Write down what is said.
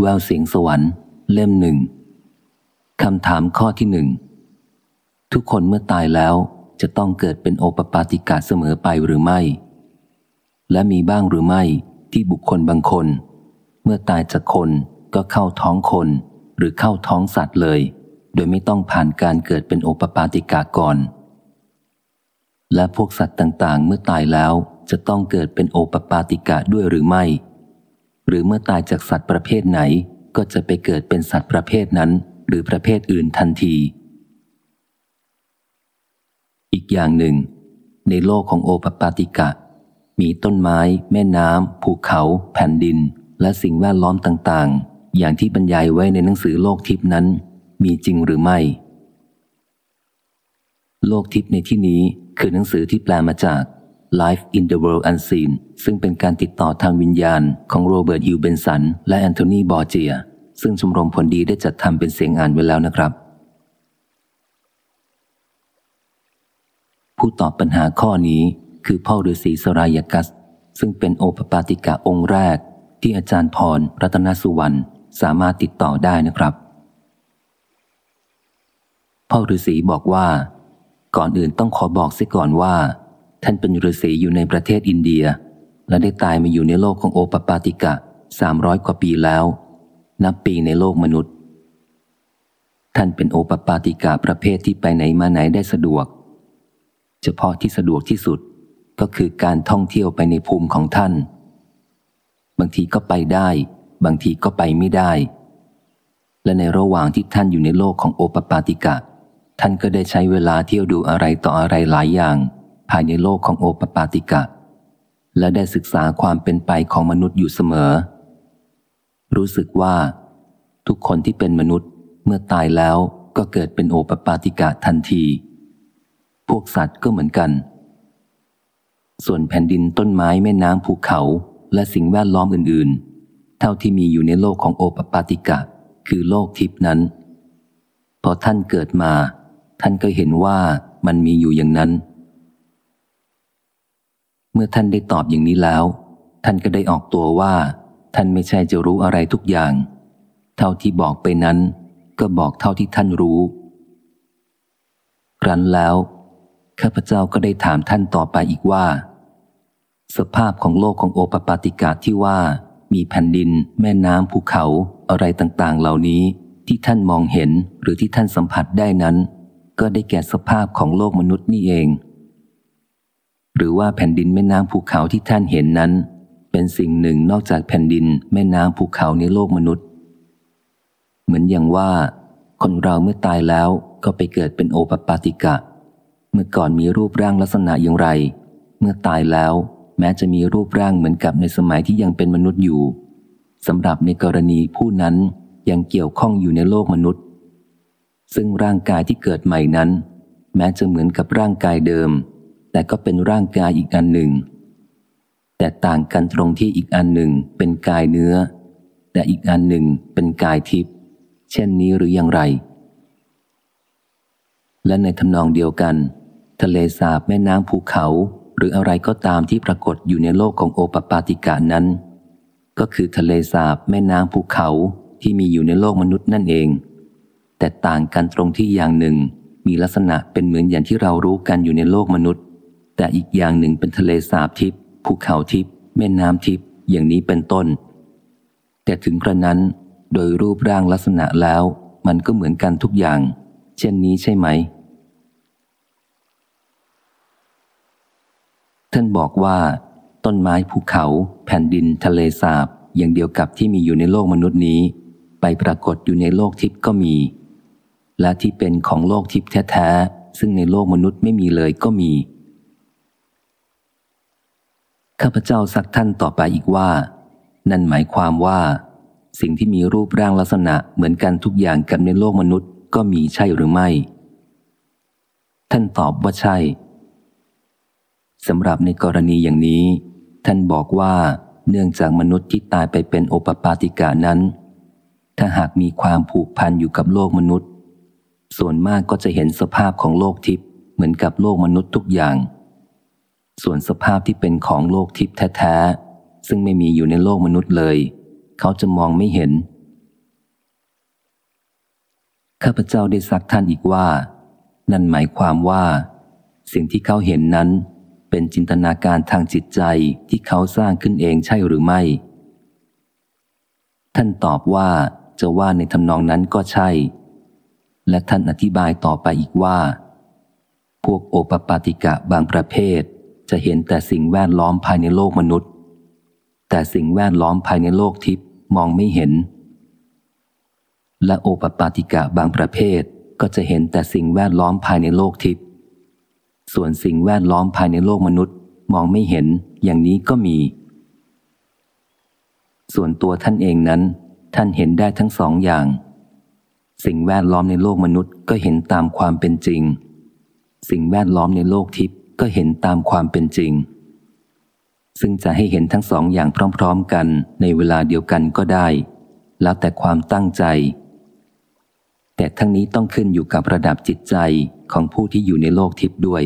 แววเสียงสวรรค์ เล่มหนึ่งคำถามข้อที่หนึ่ง ทุกคนเมื่อตายแล้วจะต้องเกิดเป็นโอปปาติกาเสมอไปหรือไม่ และมีบ้างหรือไม่ที่บุคคลบางคน เมื่อตายจากคนก็เข้าท้องคนหรือเข้าท้องสัตว์เลย โดยไม่ต้องผ่านการเกิดเป็นโอปปาติกาก่อน และพวกสัตว์ต่างๆ เมื่อตายแล้วจะต้องเกิดเป็นโอปปาติกาด้วยหรือไม่ หรือเมื่อตายจากสัตว์ประเภทไหน ก็จะไปเกิดเป็นสัตว์ประเภทนั้น หรือประเภทอื่นทันที อีกอย่างหนึ่ง ในโลกของโอปปาติกะ มีต้นไม้ แม่น้ำภูเขา แผ่นดิน และสิ่งแวดล้อมต่างๆ อย่างที่บรรยายไว้ในหนังสือโลกทิพนั้น มีจริงหรือไม่ โลกทิพในที่นี้คือหนังสือที่แปลมาจาก Life in the World Unseen ซึ่งเป็นการติดต่อทางวิญญาณของโรเบิร์ตยูเบนสันและแอนโทนีบอร์เจีย ซึ่งชมรมผลดีได้จัดทำเป็นเสียงอ่านไว้แล้วนะครับ ผู้ตอบปัญหาข้อนี้คือพ่อฤาษีสรายกัส ซึ่งเป็นโอปปาติกะองค์แรก ที่อาจารย์พรรัตนสุวรรณสามารถติดต่อได้นะครับ พ่อฤาษีบอกว่า ก่อนอื่นต้องขอบอกเสียก่อนว่า ท่านเป็นฤาษีอยู่ในประเทศอินเดีย และได้ตายมาอยู่ในโลกของโอปปาติกะสามร้อยกว่าปีแล้ว นับปีในโลกมนุษย์ ท่านเป็นโอปปาติกะประเภทที่ไปไหนมาไหนได้สะดวก เฉพาะที่สะดวกที่สุดก็คือการท่องเที่ยวไปในภูมิของท่าน บางทีก็ไปได้ บางทีก็ไปไม่ได้ และในระหว่างที่ท่านอยู่ในโลกของโอปปาติกะ ท่านก็ได้ใช้เวลาเที่ยวดูอะไรต่ออะไรหลายอย่าง ภายในโลกของโอปปาติกะ และได้ศึกษาความเป็นไปของมนุษย์อยู่เสมอ รู้สึกว่า ทุกคนที่เป็นมนุษย์เมื่อตายแล้วก็เกิดเป็นโอปปาติกะทันที พวกสัตว์ก็เหมือนกัน ส่วนแผ่นดินต้นไม้แม่น้ำภูเขาและสิ่งแวดล้อมอื่น ๆ เท่าที่มีอยู่ในโลกของโอปปาติกะ คือโลกทิพนั้น พอท่านเกิดมา ท่านก็เห็นว่ามันมีอยู่อย่างนั้น เมื่อท่านได้ตอบอย่างนี้แล้ว ท่านก็ได้ออกตัวว่า ท่านไม่ใช่จะรู้อะไรทุกอย่าง เท่าที่บอกไปนั้น ก็บอกเท่าที่ท่านรู้ ครั้นแล้วข้าพเจ้าก็ได้ถามท่านต่อไปอีกว่า สภาพของโลกของโอปปาติกาที่ว่า มีแผ่นดิน แม่น้ำภูเขาอะไรต่างๆ เหล่านี้ที่ท่านมองเห็นหรือที่ท่านสัมผัสได้นั้น ก็ได้แก่สภาพของโลกมนุษย์นี่เอง หรือว่าแผ่นดินแม่น้ำภูเขาที่ท่านเห็นนั้น เป็นสิ่งหนึ่งนอกจากแผ่นดินแม่น้ำภูเขาในโลกมนุษย์ เหมือนอย่างว่า คนเราเมื่อตายแล้วก็ไปเกิดเป็นโอปปาติกะ เมื่อก่อนมีรูปร่างลักษณะอย่างไร เมื่อตายแล้ว แม้จะมีรูปร่างเหมือนกับในสมัยที่ยังเป็นมนุษย์อยู่สำหรับในกรณีผู้นั้นยังเกี่ยวข้องอยู่ในโลกมนุษย์ ซึ่งร่างกายที่เกิดใหม่นั้น แม้จะเหมือนกับร่างกายเดิม แต่ก็เป็นร่างกายอีกอันหนึ่ง แต่ต่างกันตรงที่อีกอันหนึ่งเป็นกายเนื้อ แต่อีกอันหนึ่งเป็นกายทิพย์เช่นนี้หรืออย่างไร และในทำนองเดียวกัน ทะเลสาบแม่น้ำภูเขา หรืออะไรก็ตามที่ปรากฏอยู่ในโลกของโอปปาติกานั้น ก็คือทะเลสาบแม่น้ำภูเขาที่มีอยู่ในโลกมนุษย์นั่นเอง แต่ต่างกันตรงที่อย่างหนึ่งมีลักษณะเป็นเหมือนอย่างที่เรารู้กันอยู่ในโลกมนุษย์ แต่อีกอย่างหนึ่งเป็นทะเลสาบทิพย์ภูเขาทิพย์แม่น้ำทิพย์อย่างนี้เป็นต้น แต่ถึงกระนั้น โดยรูปร่างลักษณะแล้ว มันก็เหมือนกันทุกอย่าง เช่นนี้ใช่ไหม ท่านบอกว่า ต้นไม้ภูเขา แผ่นดินทะเลสาบอย่างเดียวกับที่มีอยู่ในโลกมนุษย์นี้ ไปปรากฏอยู่ในโลกทิพย์ก็มี และที่เป็นของโลกทิพย์แท้ๆซึ่งในโลกมนุษย์ไม่มีเลยก็มี ข้าพเจ้าสักท่านต่อไปอีกว่า นั่นหมายความว่า สิ่งที่มีรูปร่างลักษณะเหมือนกันทุกอย่างกับในโลกมนุษย์ก็มีใช่หรือไม่ ท่านตอบว่าใช่สำหรับในกรณีอย่างนี้ ท่านบอกว่าเนื่องจากมนุษย์ที่ตายไปเป็นโอปปาติกานั้น ถ้าหากมีความผูกพันอยู่กับโลกมนุษย์ ส่วนมากก็จะเห็นสภาพของโลกทิพย์เหมือนกับโลกมนุษย์ทุกอย่าง ส่วนสภาพที่เป็นของโลกทิพย์แท้ๆ ซึ่งไม่มีอยู่ในโลกมนุษย์เลย เขาจะมองไม่เห็น ข้าพเจ้าได้ซักท่านอีกว่า นั่นหมายความว่า สิ่งที่เขาเห็นนั้น เป็นจินตนาการทางจิตใจที่เขาสร้างขึ้นเองใช่หรือไม่ ท่านตอบว่าจะว่าในทำนองนั้นก็ใช่ และท่านอธิบายต่อไปอีกว่า พวกโอปปาติกะบางประเภท จะเห็นแต่สิ่งแวดล้อมภายในโลกมนุษย์ แต่สิ่งแวดล้อมภายในโลกทิพย์มองไม่เห็น และโอปปาติกะบางประเภทก็จะเห็นแต่สิ่งแวดล้อมภายในโลกทิพย์ส่วนสิ่งแวดล้อมภายในโลกมนุษย์มองไม่เห็นอย่างนี้ก็มี ส่วนตัวท่านเองนั้น ท่านเห็นได้ทั้งสองอย่าง สิ่งแวดล้อมในโลกมนุษย์ก็เห็นตามความเป็นจริง สิ่งแวดล้อมในโลกทิพย์ ก็เห็นตามความเป็นจริง ซึ่งจะให้เห็นทั้งสองอย่างพร้อมๆกันในเวลาเดียวกันก็ได้ แล้วแต่ความตั้งใจ แต่ทั้งนี้ต้องขึ้นอยู่กับระดับจิตใจของผู้ที่อยู่ในโลกทิพย์ด้วย